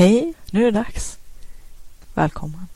Hej, nu är det dags. Välkommen.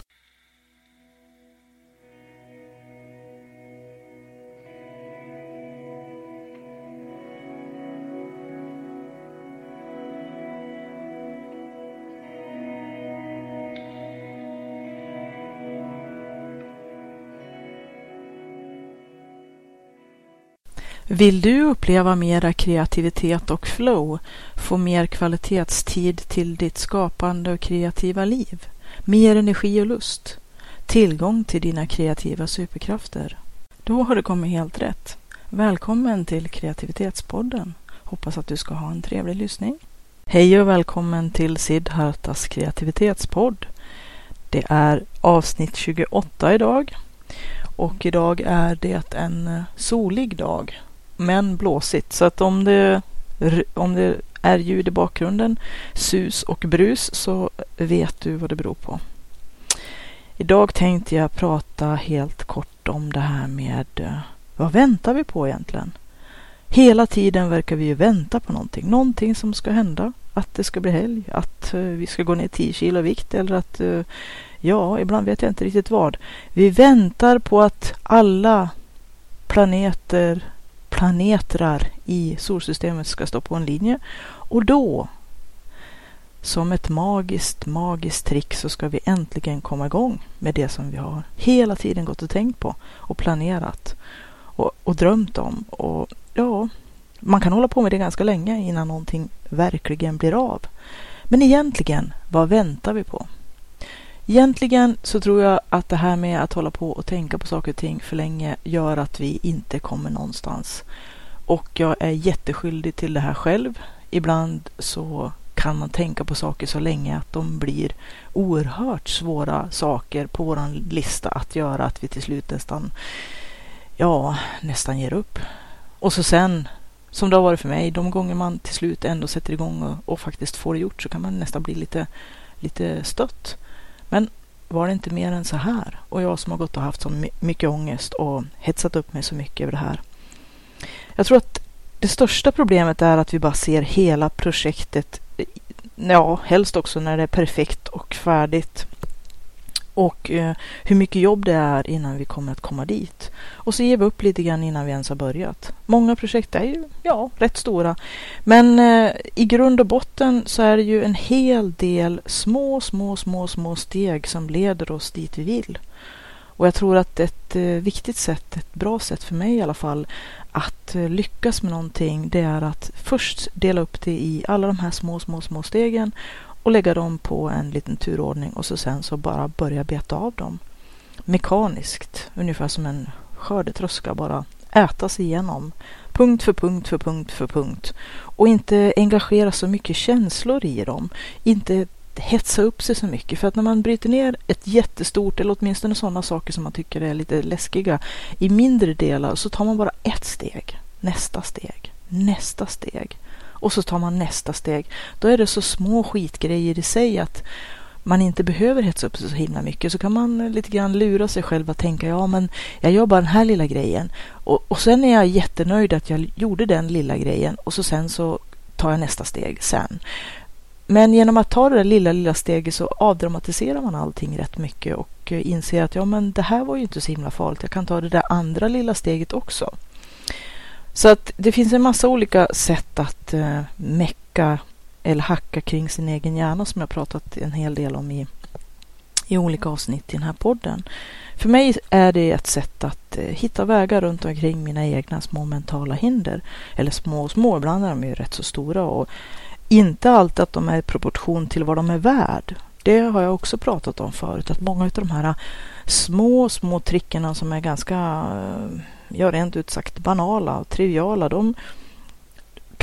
Vill du uppleva mera kreativitet och flow, få mer kvalitetstid till ditt skapande och kreativa liv, mer energi och lust, tillgång till dina kreativa superkrafter? Då har du kommit helt rätt. Välkommen till Kreativitetspodden. Hoppas att du ska ha en trevlig lyssning. Hej och välkommen till Siddhartas kreativitetspodd. Det är avsnitt 28 idag och idag är det en solig dag men blåsigt. Så att om det, om det är ljud i bakgrunden, sus och brus, så vet du vad det beror på. Idag tänkte jag prata helt kort om det här med eh, vad väntar vi på egentligen? Hela tiden verkar vi ju vänta på någonting, någonting som ska hända. Att det ska bli helg, att eh, vi ska gå ner 10 kilo vikt eller att, eh, ja, ibland vet jag inte riktigt vad. Vi väntar på att alla planeter planetrar i solsystemet ska stå på en linje och då som ett magiskt, magiskt trick så ska vi äntligen komma igång med det som vi har hela tiden gått och tänkt på och planerat och, och drömt om. Och ja, man kan hålla på med det ganska länge innan någonting verkligen blir av. Men egentligen, vad väntar vi på? Egentligen så tror jag att det här med att hålla på och tänka på saker och ting för länge gör att vi inte kommer någonstans. Och jag är jätteskyldig till det här själv. Ibland så kan man tänka på saker så länge att de blir oerhört svåra saker på vår lista att göra att vi till slut nästan, ja, nästan ger upp. Och så sen, som det har varit för mig, de gånger man till slut ändå sätter igång och, och faktiskt får det gjort så kan man nästan bli lite, lite stött. Men var det inte mer än så här? Och jag som har gått och haft så mycket ångest och hetsat upp mig så mycket över det här. Jag tror att det största problemet är att vi bara ser hela projektet, ja, helst också när det är perfekt och färdigt. Och eh, hur mycket jobb det är innan vi kommer att komma dit. Och så ger vi upp lite grann innan vi ens har börjat. Många projekt är ju, ja, rätt stora. Men eh, i grund och botten så är det ju en hel del små, små, små, små steg som leder oss dit vi vill. Och jag tror att ett eh, viktigt sätt, ett bra sätt för mig i alla fall, att eh, lyckas med någonting, det är att först dela upp det i alla de här små, små, små stegen och lägga dem på en liten turordning och så sen så bara börja beta av dem mekaniskt, ungefär som en skördetröska bara äta sig igenom punkt för punkt för punkt för punkt och inte engagera så mycket känslor i dem. Inte hetsa upp sig så mycket. För att när man bryter ner ett jättestort, eller åtminstone sådana saker som man tycker är lite läskiga, i mindre delar så tar man bara ett steg, nästa steg, nästa steg. Och så tar man nästa steg. Då är det så små skitgrejer i sig att man inte behöver hetsa upp sig så himla mycket så kan man lite grann lura sig själv att tänka ja men jag gör bara den här lilla grejen och, och sen är jag jättenöjd att jag gjorde den lilla grejen och så sen så tar jag nästa steg sen. Men genom att ta det där lilla, lilla steget så avdramatiserar man allting rätt mycket och eh, inser att ja, men det här var ju inte så himla farligt. Jag kan ta det där andra lilla steget också. Så att det finns en massa olika sätt att eh, mecka eller hacka kring sin egen hjärna som jag pratat en hel del om i, i olika avsnitt i den här podden. För mig är det ett sätt att eh, hitta vägar runt omkring mina egna små mentala hinder. Eller små och små, ibland är de ju rätt så stora och inte alltid att de är i proportion till vad de är värd. Det har jag också pratat om förut, att många av de här små, små trickerna som är ganska, eh, ja rent ut sagt banala och triviala, de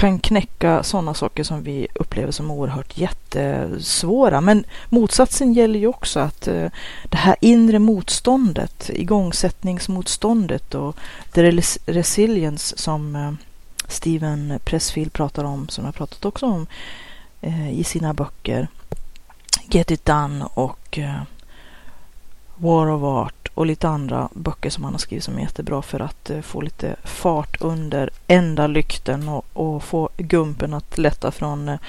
kan knäcka sådana saker som vi upplever som oerhört jättesvåra. Men motsatsen gäller ju också att eh, det här inre motståndet, igångsättningsmotståndet och the resilience som eh, Steven Pressfield pratar om, som jag pratat också om eh, i sina böcker. Get It Done och War of Art och lite andra böcker som han har skrivit som är jättebra för att eh, få lite fart under ända lykten och, och, få gumpen att lätta från eh,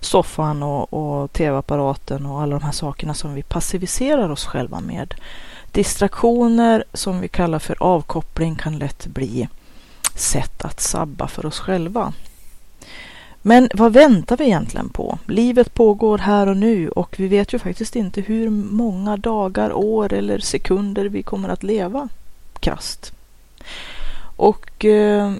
soffan och, och tv-apparaten och alla de här sakerna som vi passiviserar oss själva med. Distraktioner som vi kallar för avkoppling kan lätt bli sätt att sabba för oss själva. Men vad väntar vi egentligen på? Livet pågår här och nu och vi vet ju faktiskt inte hur många dagar, år eller sekunder vi kommer att leva krast. Och eh,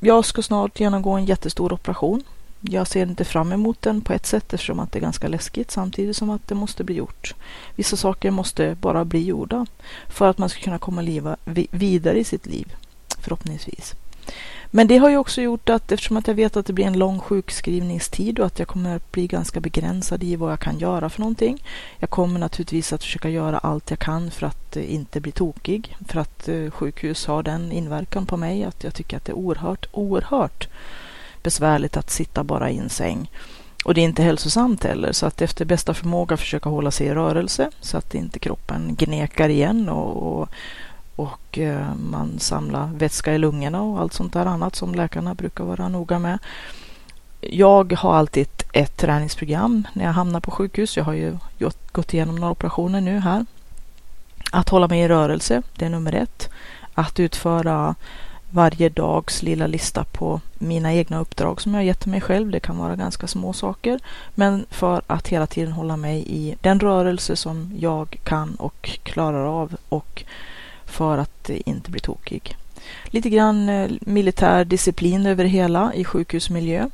jag ska snart genomgå en jättestor operation. Jag ser inte fram emot den på ett sätt eftersom att det är ganska läskigt samtidigt som att det måste bli gjort. Vissa saker måste bara bli gjorda för att man ska kunna komma liva, vidare i sitt liv, förhoppningsvis. Men det har ju också gjort att eftersom att jag vet att det blir en lång sjukskrivningstid och att jag kommer att bli ganska begränsad i vad jag kan göra för någonting. Jag kommer naturligtvis att försöka göra allt jag kan för att eh, inte bli tokig. För att eh, sjukhus har den inverkan på mig att jag tycker att det är oerhört, oerhört besvärligt att sitta bara i en säng. Och det är inte hälsosamt heller, så att efter bästa förmåga försöka hålla sig i rörelse så att inte kroppen gnekar igen och, och och eh, man samlar vätska i lungorna och allt sånt där annat som läkarna brukar vara noga med. Jag har alltid ett träningsprogram när jag hamnar på sjukhus. Jag har ju gått igenom några operationer nu här. Att hålla mig i rörelse, det är nummer ett. Att utföra varje dags lilla lista på mina egna uppdrag som jag gett mig själv. Det kan vara ganska små saker, men för att hela tiden hålla mig i den rörelse som jag kan och klarar av och för att eh, inte bli tokig. Lite grann eh, militär disciplin över hela i sjukhusmiljö.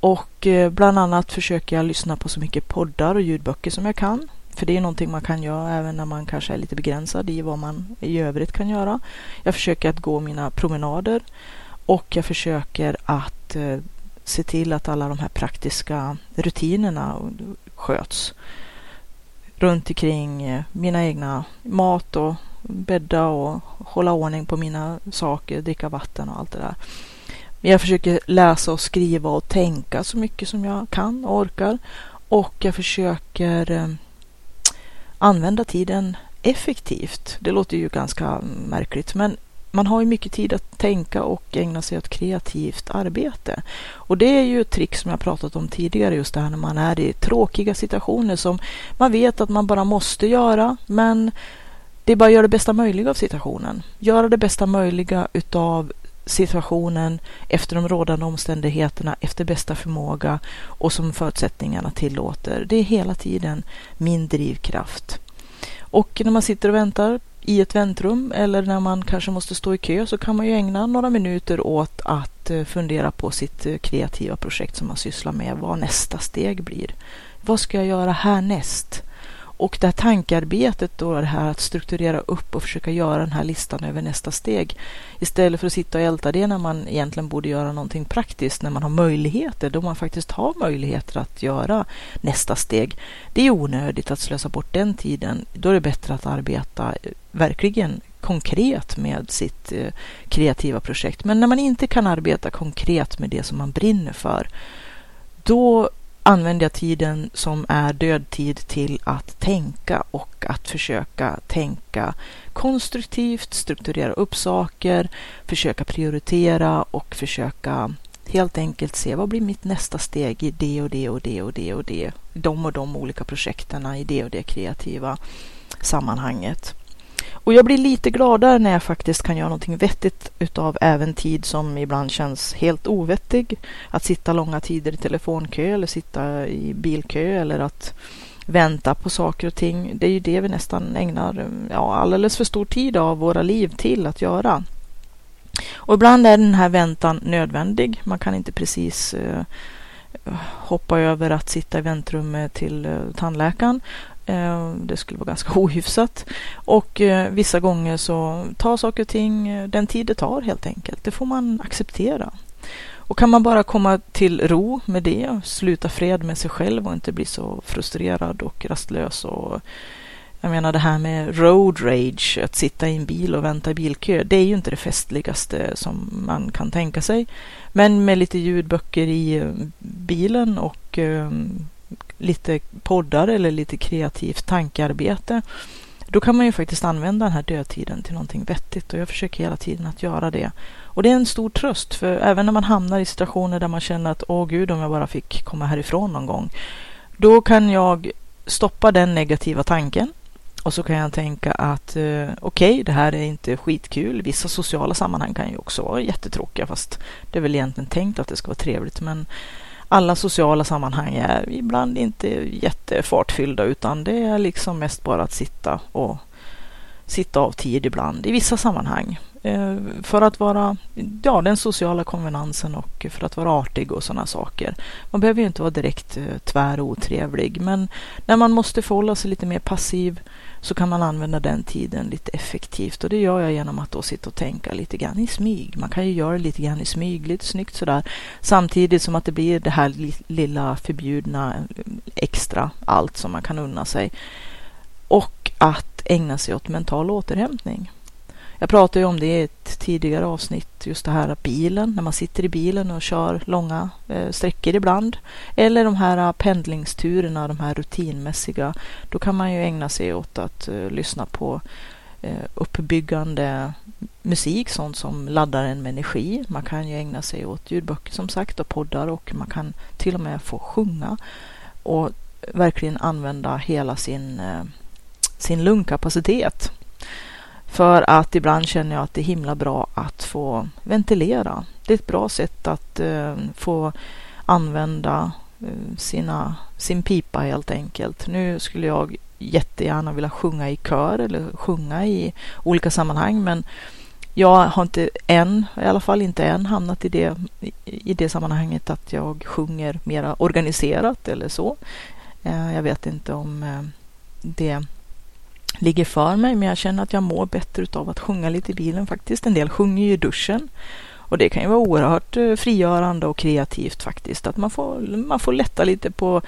Och eh, bland annat försöker jag lyssna på så mycket poddar och ljudböcker som jag kan. För det är någonting man kan göra även när man kanske är lite begränsad i vad man i övrigt kan göra. Jag försöker att gå mina promenader och jag försöker att se till att alla de här praktiska rutinerna sköts runt omkring mina egna mat och bädda och hålla ordning på mina saker, dricka vatten och allt det där. Jag försöker läsa och skriva och tänka så mycket som jag kan och orkar. Och jag försöker eh, använda tiden effektivt. Det låter ju ganska märkligt, men man har ju mycket tid att tänka och ägna sig åt kreativt arbete. Och det är ju ett trick som jag pratat om tidigare, just det här när man är i tråkiga situationer som man vet att man bara måste göra, men det är bara att göra det bästa möjliga av situationen. Göra det bästa möjliga utav situationen efter de rådande omständigheterna, efter bästa förmåga och som förutsättningarna tillåter. Det är hela tiden min drivkraft. Och när man sitter och väntar i ett väntrum eller när man kanske måste stå i kö så kan man ju ägna några minuter åt att eh, fundera på sitt eh, kreativa projekt som man sysslar med, vad nästa steg blir. Vad ska jag göra härnäst? Och det här tankearbetet då, det här att strukturera upp och försöka göra den här listan över nästa steg. Istället för att sitta och älta det när man egentligen borde göra någonting praktiskt, när man har möjligheter, då man faktiskt har möjligheter att göra nästa steg. Det är onödigt att slösa bort den tiden. Då är det bättre att arbeta eh, verkligen konkret med sitt eh, kreativa projekt. Men när man inte kan arbeta konkret med det som man brinner för, då använder jag tiden som är dödtid till att tänka och att försöka tänka konstruktivt, strukturera upp saker, försöka prioritera och försöka helt enkelt se vad blir mitt nästa steg i det och det och det och det och det, de och de olika projekten i det och det kreativa sammanhanget. Och jag blir lite gladare när jag faktiskt kan göra någonting vettigt utav även tid som ibland känns helt ovettig. Att sitta långa tider i telefonkö eller sitta i bilkö eller att vänta på saker och ting. Det är ju det vi nästan ägnar ja, alldeles för stor tid av våra liv till att göra. Och ibland är den här väntan nödvändig. Man kan inte precis eh, hoppa över att sitta i väntrummet till eh, tandläkaren. Eh, det skulle vara ganska ohyfsat. Och eh, vissa gånger så tar saker och ting eh, den tid det tar helt enkelt. Det får man acceptera. Och kan man bara komma till ro med det, sluta fred med sig själv och inte bli så frustrerad och rastlös och jag menar det här med road rage, att sitta i en bil och vänta i bilkö, det är ju inte det festligaste som man kan tänka sig. Men med lite ljudböcker i bilen och lite poddar eller lite kreativt tankearbete Då kan man ju faktiskt använda den här dödtiden till någonting vettigt och jag försöker hela tiden att göra det. Och det är en stor tröst för även när man hamnar i situationer där man känner att åh gud om jag bara fick komma härifrån någon gång. Då kan jag stoppa den negativa tanken och så kan jag tänka att eh, okej, okay, det här är inte skitkul. Vissa sociala sammanhang kan ju också vara jättetråkiga fast det är väl egentligen tänkt att det ska vara trevligt. Men alla sociala sammanhang är ibland inte jättefartfyllda utan det är liksom mest bara att sitta och sitta av tid ibland i vissa sammanhang. Eh, för att vara, ja, den sociala konvenansen och för att vara artig och sådana saker. Man behöver ju inte vara direkt tvärotrevlig tvär och otrevlig, men när man måste förhålla sig lite mer passiv så kan man använda den tiden lite effektivt och det gör jag genom att då sitta och tänka lite grann i smyg. Man kan ju göra det lite grann i smyg, lite snyggt sådär, samtidigt som att det blir det här lilla förbjudna eh, extra, allt som man kan unna sig. Och att ägna sig åt mental återhämtning. Jag pratade ju om det i ett tidigare avsnitt, just det här bilen, när man sitter i bilen och kör långa eh, sträckor ibland. Eller de här eh, pendlingsturerna, de här rutinmässiga. Då kan man ju ägna sig åt att eh, lyssna på eh, uppbyggande musik, sånt som laddar en med energi. Man kan ju ägna sig åt ljudböcker som sagt och poddar och man kan till och med få sjunga och verkligen använda hela sin, eh, sin lungkapacitet för att ibland känner jag att det är himla bra att få ventilera. Det är ett bra sätt att eh, få använda eh, sina, sin pipa helt enkelt. Nu skulle jag jättegärna vilja sjunga i kör eller sjunga i olika sammanhang men jag har inte än, i alla fall inte än, hamnat i det, i det sammanhanget att jag sjunger mera organiserat eller så. Eh, jag vet inte om eh, det ligger för mig, men jag känner att jag mår bättre av att sjunga lite i bilen faktiskt. En del sjunger ju i duschen och det kan ju vara oerhört eh, frigörande och kreativt faktiskt. Att man får, man får lätta lite på,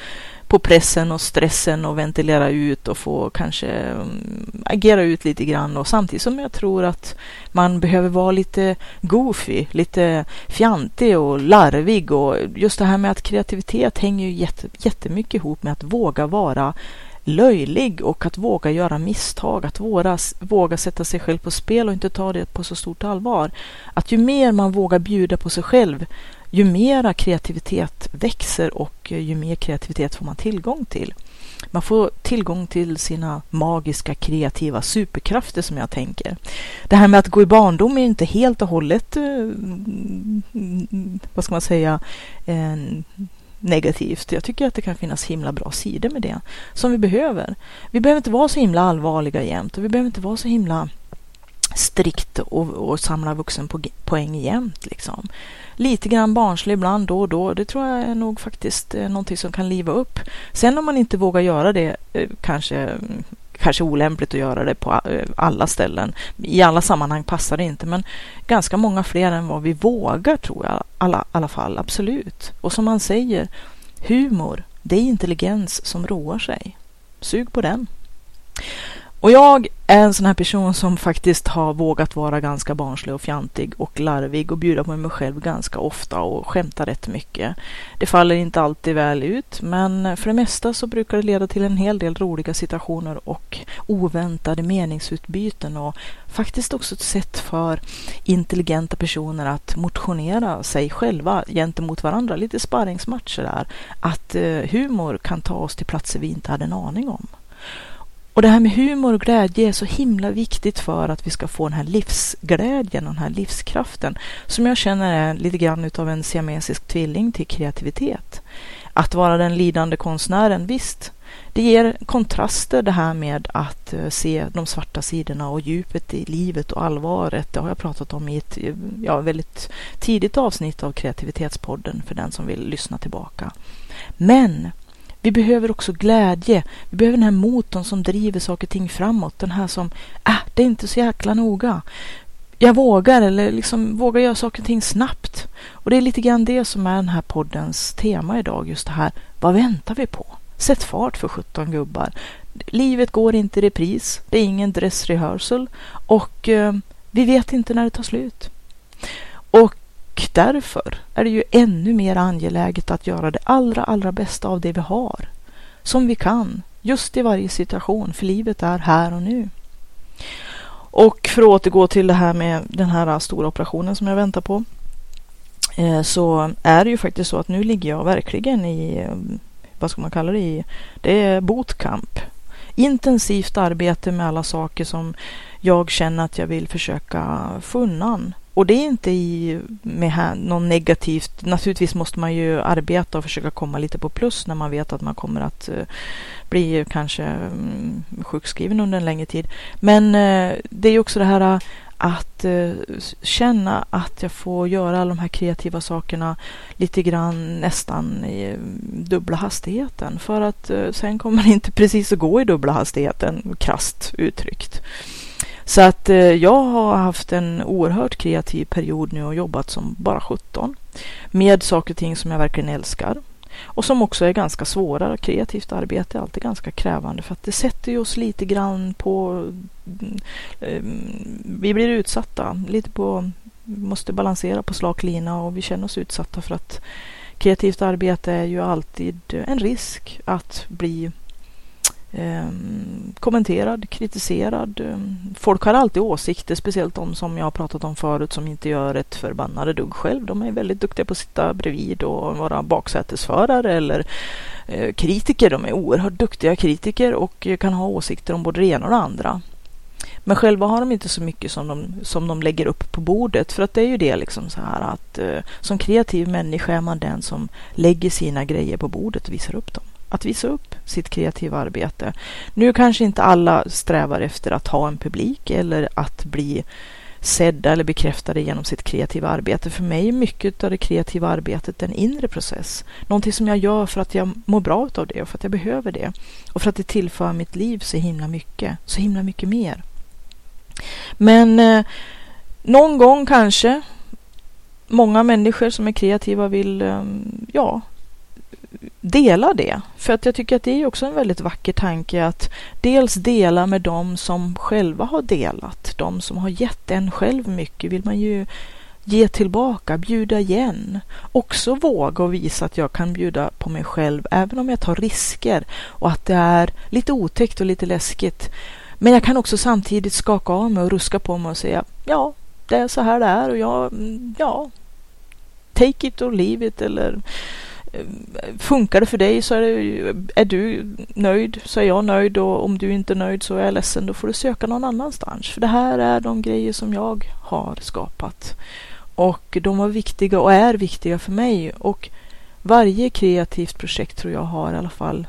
på pressen och stressen och ventilera ut och få kanske mm, agera ut lite grann. Och samtidigt som jag tror att man behöver vara lite goofy, lite fjantig och larvig. Och just det här med att kreativitet hänger ju jätte, jättemycket ihop med att våga vara löjlig och att våga göra misstag, att våga, våga sätta sig själv på spel och inte ta det på så stort allvar. Att ju mer man vågar bjuda på sig själv, ju mera kreativitet växer och ju mer kreativitet får man tillgång till. Man får tillgång till sina magiska kreativa superkrafter som jag tänker. Det här med att gå i barndom är inte helt och hållet, eh, vad ska man säga, negativt. Jag tycker att det kan finnas himla bra sidor med det som vi behöver. Vi behöver inte vara så himla allvarliga jämt och vi behöver inte vara så himla strikt och, och samla vuxenpoäng jämt. Liksom. Lite grann barnslig ibland då och då, det tror jag är nog faktiskt eh, någonting som kan liva upp. Sen om man inte vågar göra det, eh, kanske kanske olämpligt att göra det på eh, alla ställen. I alla sammanhang passar det inte, men ganska många fler än vad vi vågar tror jag, alla, alla fall, absolut. Och som man säger, humor, det är intelligens som roar sig. Sug på den. Och jag är en sån här person som faktiskt har vågat vara ganska barnslig och fjantig och larvig och bjuda på mig själv ganska ofta och skämta rätt mycket. Det faller inte alltid väl ut, men för det mesta så brukar det leda till en hel del roliga situationer och oväntade meningsutbyten och faktiskt också ett sätt för intelligenta personer att motionera sig själva gentemot varandra, lite sparringsmatcher där. Att eh, humor kan ta oss till platser vi inte hade en aning om. Och det här med humor och glädje är så himla viktigt för att vi ska få den här livsglädjen och den här livskraften som jag känner är lite grann utav en siamesisk tvilling till kreativitet. Att vara den lidande konstnären, visst, det ger kontraster det här med att eh, se de svarta sidorna och djupet i livet och allvaret. Det har jag pratat om i ett ja, väldigt tidigt avsnitt av Kreativitetspodden för den som vill lyssna tillbaka. Men vi behöver också glädje. Vi behöver den här motorn som driver saker och ting framåt. Den här som, äh, det är inte så jäkla noga. Jag vågar eller liksom vågar göra saker och ting snabbt. Och det är lite grann det som är den här poddens tema idag. Just det här, vad väntar vi på? Sätt fart för 17 gubbar. Livet går inte i repris. Det är ingen dressrehearsal och eh, vi vet inte när det tar slut. Och och därför är det ju ännu mer angeläget att göra det allra, allra bästa av det vi har. Som vi kan, Just i varje situation, för livet är här och nu. Och för att återgå till det här med den här stora operationen som jag väntar på. Eh, så är det ju faktiskt så att nu ligger jag verkligen i, vad ska man kalla det i, det är bootcamp. Intensivt arbete med alla saker som jag känner att jag vill försöka få undan. Och det är inte i, med här, någon negativt. Naturligtvis måste man ju arbeta och försöka komma lite på plus när man vet att man kommer att eh, bli kanske mm, sjukskriven under en längre tid. Men eh, det är ju också det här eh, att känna att jag får göra alla de här kreativa sakerna lite grann nästan i mm, dubbla hastigheten. För att sen kommer det inte precis att gå i dubbla hastigheten, krast uttryckt. Så att eh, jag har haft en oerhört kreativ period nu och jobbat som bara 17 med saker och ting som jag verkligen älskar och som också är ganska svåra. Kreativt arbete är alltid ganska krävande för att det sätter ju oss lite grann på... Mm, eh, vi blir utsatta lite på... måste balansera på slak lina och vi känner oss utsatta för att kreativt arbete är ju alltid en risk att bli Ehm, kommenterad, kritiserad. Ehm, folk har alltid åsikter, speciellt de som jag har pratat om förut som inte gör ett förbannade dugg själv. De är väldigt duktiga på att sitta bredvid och vara baksätesförare eller eh, kritiker. De är oerhört duktiga kritiker och kan ha åsikter om både det ena och det andra. Men själva har de inte så mycket som de, som de lägger upp på bordet. För att det är ju det liksom så här att eh, som kreativ människa är man den som lägger sina grejer på bordet och visar upp dem att visa upp sitt kreativa arbete. Nu kanske inte alla strävar efter att ha en publik eller att bli sedda eller bekräftade genom sitt kreativa arbete. För mig är mycket av det kreativa arbetet en inre process. Någonting som jag gör för att jag mår bra av det och för att jag behöver det. Och för att det tillför mitt liv så himla mycket, så himla mycket mer. Men eh, någon gång kanske många människor som är kreativa vill, eh, ja, dela det. För att jag tycker att det är också en väldigt vacker tanke att dels dela med dem som själva har delat. De som har gett en själv mycket vill man ju ge tillbaka, bjuda igen. Också våga och visa att jag kan bjuda på mig själv även om jag tar risker och att det är lite otäckt och lite läskigt. Men jag kan också samtidigt skaka av mig och ruska på mig och säga ja, det är så här det är och jag, mm, ja, take it or leave it eller Funkar det för dig så är, det, är du nöjd så är jag nöjd och om du inte är nöjd så är jag ledsen. Då får du söka någon annanstans. För det här är de grejer som jag har skapat. Och de var viktiga och är viktiga för mig. Och varje kreativt projekt tror jag har i alla fall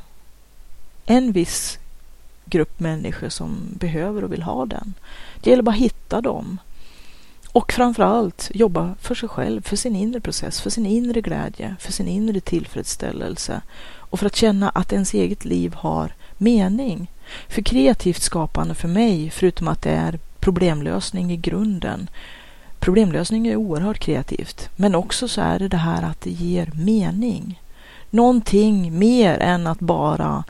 en viss grupp människor som behöver och vill ha den. Det gäller bara att hitta dem. Och framförallt jobba för sig själv, för sin inre process, för sin inre glädje, för sin inre tillfredsställelse och för att känna att ens eget liv har mening. För kreativt skapande för mig, förutom att det är problemlösning i grunden, problemlösning är oerhört kreativt, men också så är det det här att det ger mening. Någonting mer än att bara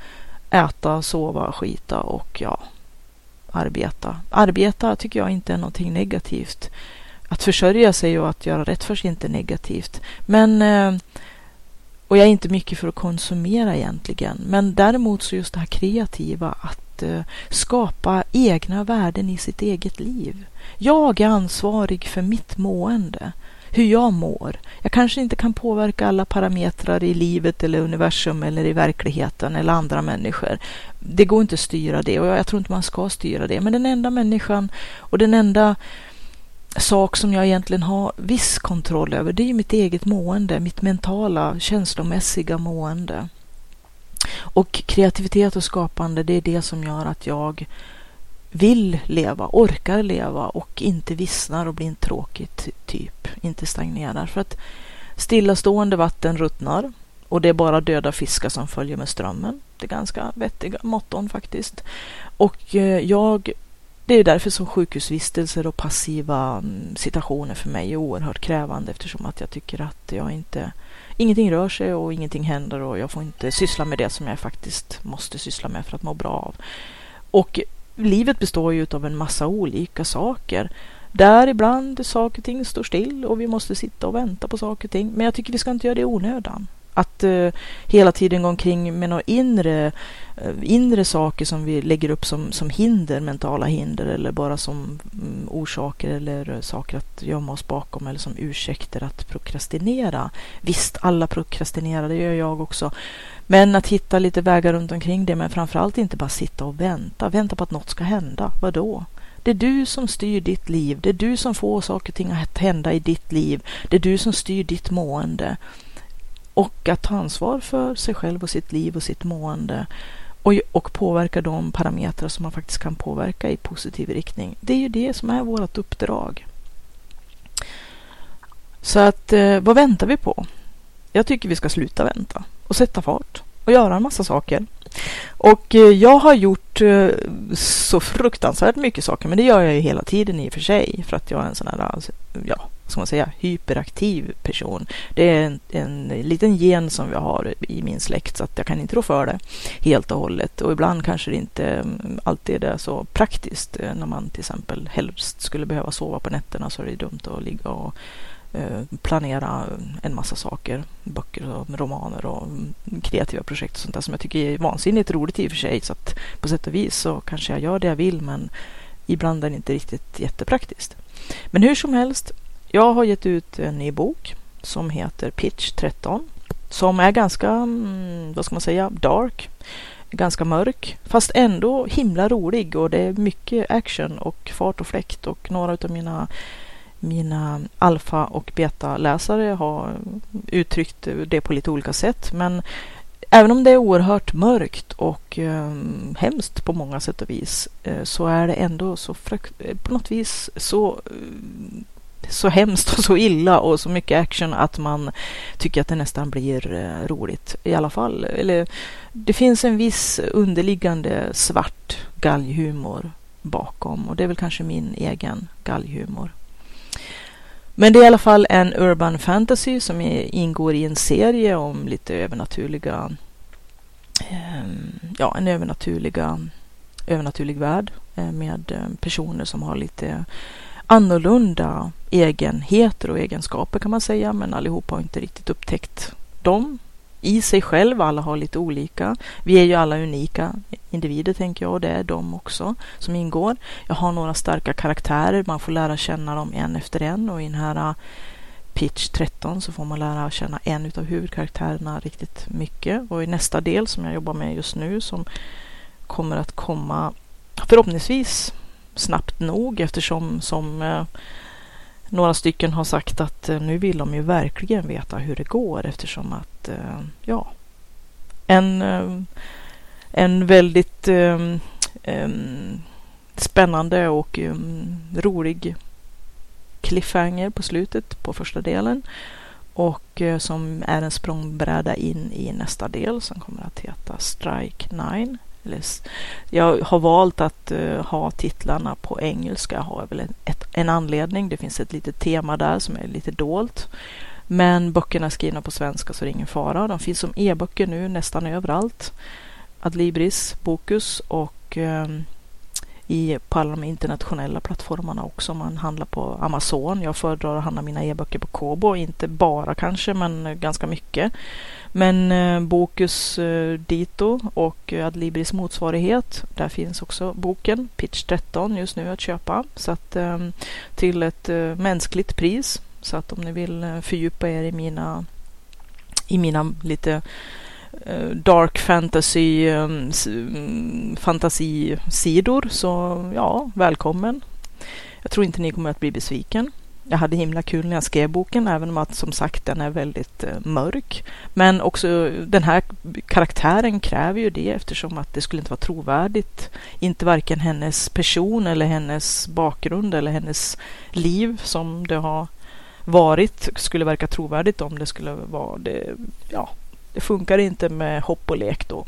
äta, sova, skita och ja, arbeta. Arbeta tycker jag inte är någonting negativt. Att försörja sig och att göra rätt för sig är inte negativt. Men, eh, och jag är inte mycket för att konsumera egentligen. Men däremot så just det här kreativa, att eh, skapa egna värden i sitt eget liv. Jag är ansvarig för mitt mående hur jag mår. Jag kanske inte kan påverka alla parametrar i livet eller universum eller i verkligheten eller andra människor. Det går inte att styra det och jag tror inte man ska styra det. Men den enda människan och den enda sak som jag egentligen har viss kontroll över, det är mitt eget mående, mitt mentala, känslomässiga mående. Och kreativitet och skapande, det är det som gör att jag vill leva, orkar leva och inte vissnar och blir en tråkig typ, inte stagnerar. För att stillastående vatten ruttnar och det är bara döda fiskar som följer med strömmen. Det är ganska vettiga motton faktiskt. Och eh, jag, det är därför som sjukhusvistelser och passiva mm, situationer för mig är oerhört krävande eftersom att jag tycker att jag inte Ingenting rör sig och ingenting händer och jag får inte syssla med det som jag faktiskt måste syssla med för att må bra av. Och livet består ju av en massa olika saker. Där ibland saker och ting står still och vi måste sitta och vänta på saker och ting. Men jag tycker vi ska inte göra det i onödan. Att uh, hela tiden gå omkring med några inre, uh, inre saker som vi lägger upp som, som hinder, mentala hinder eller bara som um, orsaker eller saker att gömma oss bakom eller som ursäkter att prokrastinera. Visst, alla prokrastinerar, det gör jag också. Men att hitta lite vägar runt omkring det, men framförallt inte bara sitta och vänta. Vänta på att något ska hända. Vadå? Det är du som styr ditt liv. Det är du som får saker och ting att hända i ditt liv. Det är du som styr ditt mående. Och att ta ansvar för sig själv och sitt liv och sitt mående och, och påverka de parametrar som man faktiskt kan påverka i positiv riktning. Det är ju det som är vårt uppdrag. Så att eh, vad väntar vi på? Jag tycker vi ska sluta vänta och sätta fart och göra en massa saker. Och eh, jag har gjort eh, så fruktansvärt mycket saker, men det gör jag ju hela tiden i och för sig, för att jag är en sån här, alltså, ja, ska man säga, hyperaktiv person. Det är en, en liten gen som jag har i min släkt, så att jag kan inte rå för det helt och hållet. Och ibland kanske det inte mm, alltid är så praktiskt. Eh, när man till exempel helst skulle behöva sova på nätterna så är det dumt att ligga och Eh, planera en massa saker, böcker och romaner och kreativa projekt och sånt där som jag tycker är vansinnigt roligt i och för sig. Så att på sätt och vis så kanske jag gör det jag vill men ibland är det inte riktigt jättepraktiskt. Men hur som helst, jag har gett ut en ny bok som heter Pitch 13 som är ganska, mm, vad ska man säga, dark, ganska mörk fast ändå himla rolig och det är mycket action och fart och fläkt och några av mina mina alfa och beta-läsare har uttryckt det på lite olika sätt. Men även om det är oerhört mörkt och eh, hemskt på många sätt och vis eh, så är det ändå så på något vis så eh, så hemskt och så illa och så mycket action att man tycker att det nästan blir eh, roligt i alla fall. Eller, det finns en viss underliggande svart galghumor bakom och det är väl kanske min egen galghumor. Men det är i alla fall en urban fantasy som ingår i en serie om lite övernaturliga, ehm, ja en övernaturliga, övernaturlig värld eh, med eh, personer som har lite annorlunda egenheter och egenskaper kan man säga, men allihopa har inte riktigt upptäckt dem i sig själv. Alla har lite olika. Vi är ju alla unika individer tänker jag och det är de också som ingår. Jag har några starka karaktärer. Man får lära känna dem en efter en och i den här äh, Pitch 13 så får man lära känna en utav huvudkaraktärerna riktigt mycket och i nästa del som jag jobbar med just nu som kommer att komma förhoppningsvis snabbt nog eftersom som äh, några stycken har sagt att eh, nu vill de ju verkligen veta hur det går eftersom att eh, ja en eh, en väldigt um, um, spännande och um, rolig cliffhanger på slutet på första delen och som är en språngbräda in i nästa del som kommer att heta Strike 9. Jag har valt att uh, ha titlarna på engelska, jag har väl en, ett, en anledning. Det finns ett litet tema där som är lite dolt. Men böckerna är skrivna på svenska så det är ingen fara. De finns som e-böcker nu nästan överallt. Adlibris, Bokus och ehm, i, på alla de internationella plattformarna också. Man handlar på Amazon. Jag föredrar att handla mina e-böcker på Kobo, inte bara kanske, men eh, ganska mycket. Men eh, Bokus eh, Dito och Adlibris motsvarighet, där finns också boken Pitch 13 just nu att köpa. Så att, eh, till ett eh, mänskligt pris. Så att om ni vill eh, fördjupa er i mina, i mina lite Eh, Eh, dark fantasy-fantasisidor eh, mm, så ja, välkommen. Jag tror inte ni kommer att bli besviken. Jag hade himla kul när jag skrev boken, även om att som sagt den är väldigt eh, mörk. Men också den här karaktären kräver ju det eftersom att det skulle inte vara trovärdigt. Inte varken hennes person eller hennes bakgrund eller hennes liv som det har varit skulle verka trovärdigt om det skulle vara det, ja, det funkar inte med hopp och lek då.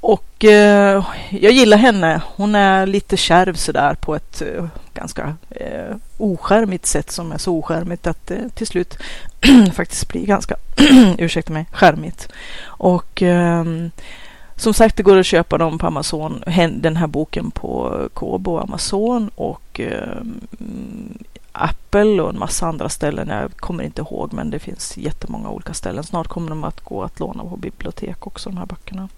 Och eh, jag gillar henne. Hon är lite kärv sådär på ett eh, ganska eh, oskärmigt sätt som är så oskärmigt att det till slut faktiskt blir ganska, ursäkta mig, skärmigt. Och eh, som sagt, det går att köpa dem på Amazon, den här boken på Kobo och Amazon och eh, Apple och en massa andra ställen. Jag kommer inte ihåg men det finns jättemånga olika ställen. Snart kommer de att gå att låna på bibliotek också de här böckerna.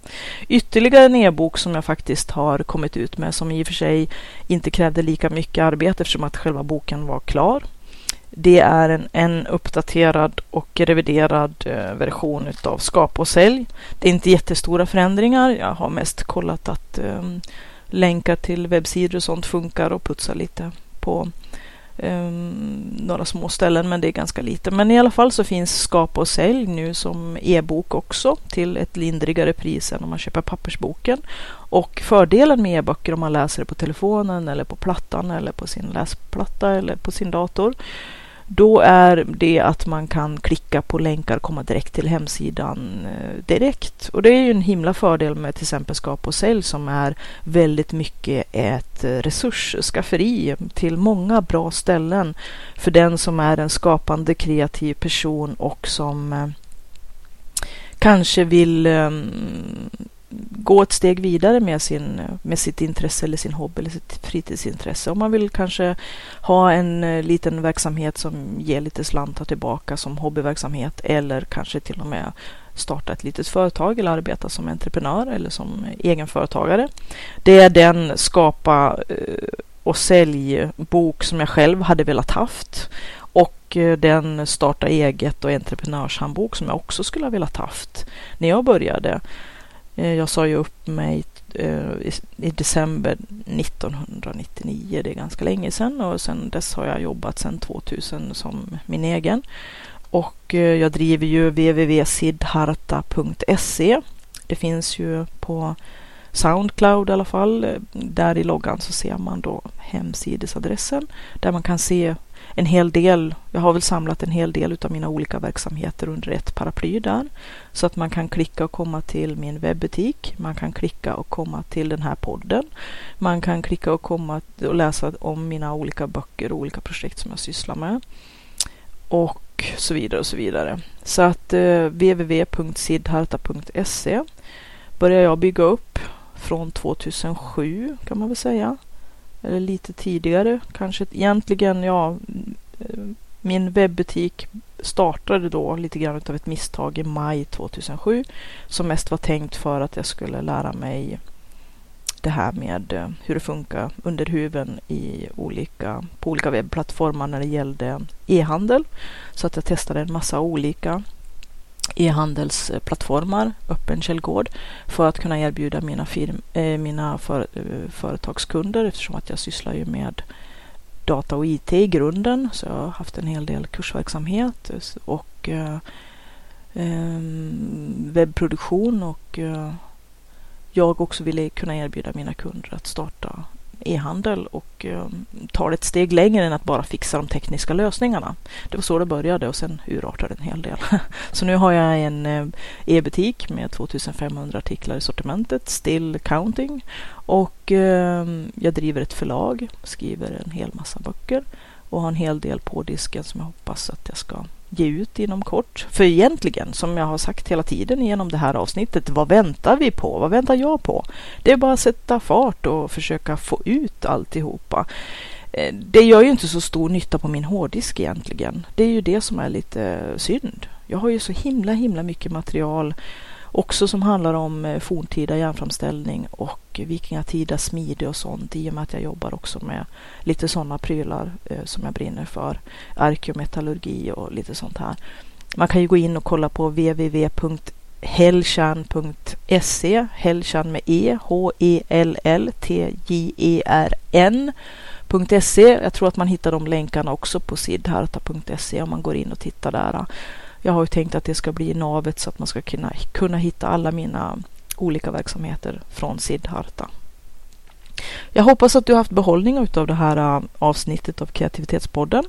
Ytterligare en e-bok som jag faktiskt har kommit ut med som i och för sig inte krävde lika mycket arbete eftersom att själva boken var klar. Det är en, en uppdaterad och reviderad eh, version utav Skapa och sälj. Det är inte jättestora förändringar. Jag har mest kollat att um, länkar till webbsidor och sånt funkar och putsa lite på um, några små ställen, men det är ganska lite. Men i alla fall så finns Skapa och sälj nu som e-bok också till ett lindrigare pris än om man köper pappersboken. Och fördelen med e-böcker om man läser det på telefonen eller på plattan eller på sin läsplatta eller på sin dator då är det att man kan klicka på länkar och komma direkt till hemsidan eh, direkt. Och det är ju en himla fördel med till exempel Skap och sälj som är väldigt mycket ett eh, resursskafferi till många bra ställen för den som är en skapande kreativ person och som eh, kanske vill ehm, gå ett steg vidare med, sin, med sitt intresse eller sin hobby eller sitt fritidsintresse. Om man vill kanske ha en eh, liten verksamhet som ger lite slantar tillbaka som hobbyverksamhet eller kanske till och med starta ett litet företag eller arbeta som entreprenör eller som egenföretagare. Det är den skapa eh, och säljbok som jag själv hade velat haft och eh, den starta eget och entreprenörshandbok som jag också skulle ha velat haft när jag började. Eh, jag sa ju upp mig eh, i december 1999. Det är ganska länge sedan och sedan dess har jag jobbat sedan 2000 som min egen. Och eh, jag driver ju www.sidharta.se. Det finns ju på Soundcloud i alla fall. Där i loggan så ser man då hemsidesadressen där man kan se en hel del. Jag har väl samlat en hel del av mina olika verksamheter under ett paraply där. Så att man kan klicka och komma till min webbutik. Man kan klicka och komma till den här podden. Man kan klicka och komma och läsa om mina olika böcker och olika projekt som jag sysslar med. Och så vidare och så vidare. Så att eh, www.sidharta.se börjar jag bygga upp från 2007 kan man väl säga eller lite tidigare kanske. Egentligen, ja, min webbutik startade då lite grann av ett misstag i maj 2007 som mest var tänkt för att jag skulle lära mig det här med eh, hur det funkar under huven i olika, på olika webbplattformar när det gällde e-handel. Så att jag testade en massa olika e-handelsplattformar, öppen källgård, för att kunna erbjuda mina, firm, eh, mina för, eh, företagskunder eftersom att jag sysslar ju med data och IT i grunden. Så jag har haft en hel del kursverksamhet eh, och eh, ehm, webbproduktion och eh, jag också ville kunna erbjuda mina kunder att starta e-handel och eh, tar ett steg längre än att bara fixa de tekniska lösningarna. Det var så det började och sen urartade en hel del. Så nu har jag en eh, e-butik med 2500 artiklar i sortimentet, still counting. Och eh, jag driver ett förlag, skriver en hel massa böcker och har en hel del på disken som jag hoppas att jag ska ge ut inom kort. För egentligen, som jag har sagt hela tiden genom det här avsnittet, vad väntar vi på? Vad väntar jag på? Det är bara att sätta fart och försöka få ut alltihopa. Eh, det gör ju inte så stor nytta på min hårddisk egentligen. Det är ju det som är lite synd. Jag har ju så himla himla mycket material också som handlar om eh, forntida järnframställning och vikingatida smide och sånt i och med att jag jobbar också med lite sådana prylar eh, som jag brinner för. Arkeometallurgi och lite sånt här. Man kan ju gå in och kolla på www.helltjärn.se Helltjärn med E, H-E-L-L-T-J-E-R-N .se. Jag tror att man hittar de länkarna också på sidharta.se om man går in och tittar där. Jag har ju tänkt att det ska bli navet så att man ska kunna, kunna hitta alla mina olika verksamheter från Siddharta. Jag hoppas att du har haft behållning av det här äh, avsnittet av Kreativitetspodden.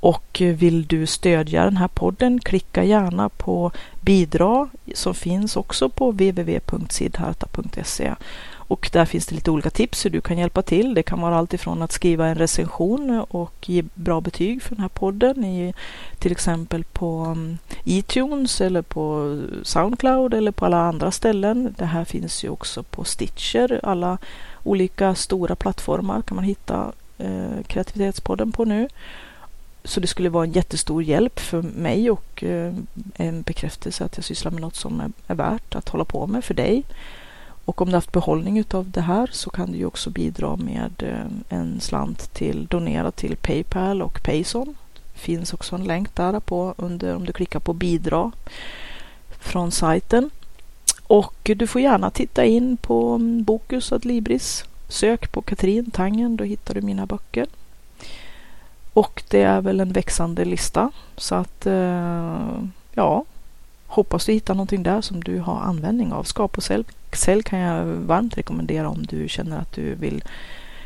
Och äh, vill du stödja den här podden, klicka gärna på bidra som finns också på www.sidharta.se. Och där finns det lite olika tips hur du kan hjälpa till. Det kan vara allt ifrån att skriva en recension och ge bra betyg för den här podden i till exempel på mm, iTunes eller på Soundcloud eller på alla andra ställen. Det här finns ju också på Stitcher. Alla olika stora plattformar kan man hitta eh, Kreativitetspodden på nu. så det skulle vara en jättestor hjälp för mig och eh, en bekräftelse att jag sysslar med något som är, är värt att hålla på med för dig. Och om du haft behållning utav det här så kan du ju också bidra med eh, en slant till donera till Paypal och Payson. Det finns också en länk där på under om du klickar på bidra från sajten. Och du får gärna titta in på mm, Bokus Bokus Adlibris. Sök på Katrin Tangen, då hittar du mina böcker. Och det är väl en växande lista. Så att eh, ja, hoppas du hittar någonting där som du har användning av. Skap och sälj, sälj kan jag varmt rekommendera om du känner att du vill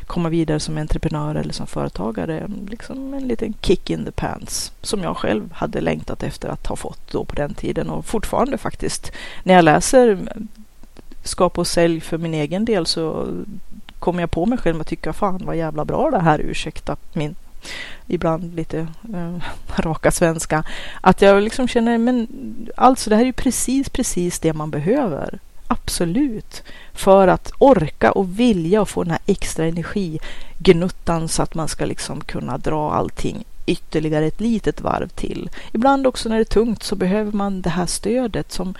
komma vidare som entreprenör eller som företagare. Liksom en liten kick in the pants som jag själv hade längtat efter att ha fått då på den tiden och fortfarande faktiskt. När jag läser Skapa och sälj för min egen del så kommer jag på mig själv och tycker fan vad jävla bra det här, ursäkta min ibland lite eh, raka svenska, att jag liksom känner, men alltså det här är ju precis, precis det man behöver. Absolut. För att orka och vilja och få den här extra energignuttan så att man ska liksom kunna dra allting ytterligare ett litet varv till. Ibland också när det är tungt så behöver man det här stödet som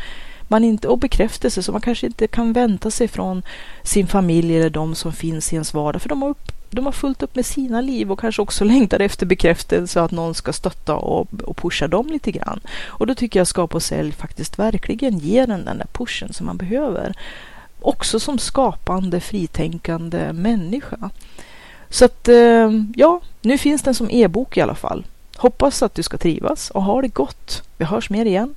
man inte, och bekräftelse som man kanske inte kan vänta sig från sin familj eller de som finns i ens vardag. För de har, upp, de har fullt upp med sina liv och kanske också längtar efter bekräftelse att någon ska stötta och, och pusha dem lite grann. Och då tycker jag Skapa och sälj faktiskt verkligen ger en den där pushen som man behöver. Också som skapande, fritänkande människa. Så att eh, ja, nu finns den som e-bok i alla fall. Hoppas att du ska trivas och ha det gott. Vi hörs mer igen.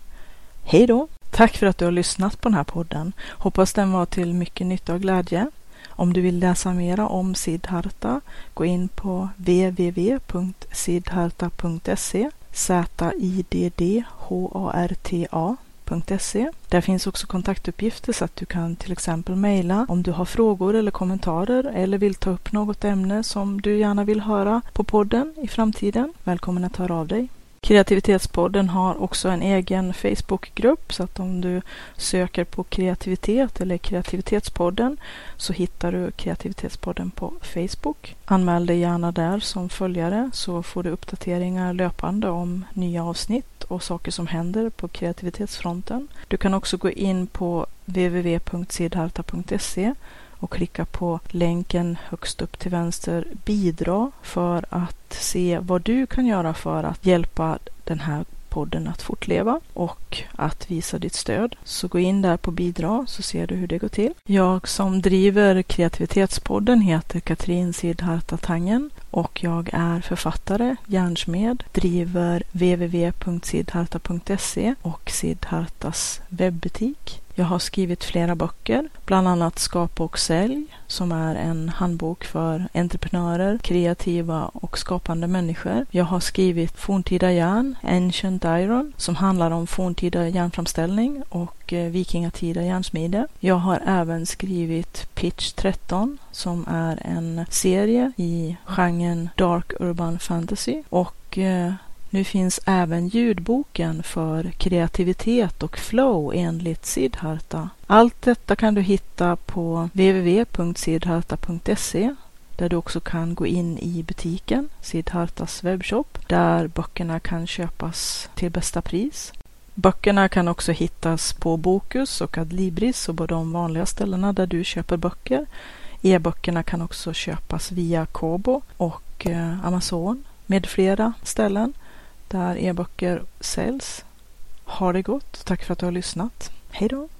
Hej då! Tack för att du har lyssnat på den här podden. Hoppas den var till mycket nytta och glädje. Om du vill läsa mera om Siddharta, gå in på www.siddharta.se Z-I-D-D-H-A-R-T-A.se. Där finns också kontaktuppgifter så att du kan till exempel mejla om du har frågor eller kommentarer eller vill ta upp något ämne som du gärna vill höra på podden i framtiden. Välkommen att höra av dig. Kreativitetspodden har också en egen Facebookgrupp så att om du söker på kreativitet eller kreativitetspodden så hittar du kreativitetspodden på Facebook. Anmäl dig gärna där som följare så får du uppdateringar löpande om nya avsnitt och saker som händer på kreativitetsfronten. Du kan också gå in på www.sidharta.se och klicka på länken högst upp till vänster bidra för att se vad du kan göra för att hjälpa den här podden att fortleva och att visa ditt stöd. Så gå in där på bidra så ser du hur det går till. Jag som driver kreativitetspodden heter Katrin Sidharta Tangen och jag är författare, järnsmed, driver www.sidharta.se och Sidhartas webbutik. Jag har skrivit flera böcker, bland annat Skapa och sälj som är en handbok för entreprenörer, kreativa och skapande människor. Jag har skrivit Forntida järn, Ancient Iron, som handlar om forntida järnframställning och eh, vikingatida järnsmide. Jag har även skrivit Pitch 13 som är en serie i genren Dark Urban Fantasy och eh, nu finns även ljudboken för kreativitet och flow enligt Siddharta. Allt detta kan du hitta på www.siddharta.se där du också kan gå in i butiken, Siddhartas webbshop, där böckerna kan köpas till bästa pris. Böckerna kan också hittas på Bokus och Adlibris och på de vanliga ställena där du köper böcker. E-böckerna kan också köpas via Kobo och eh, Amazon med flera ställen där e-böcker säljs. Ha det gott. Tack för att du har lyssnat. Hej då!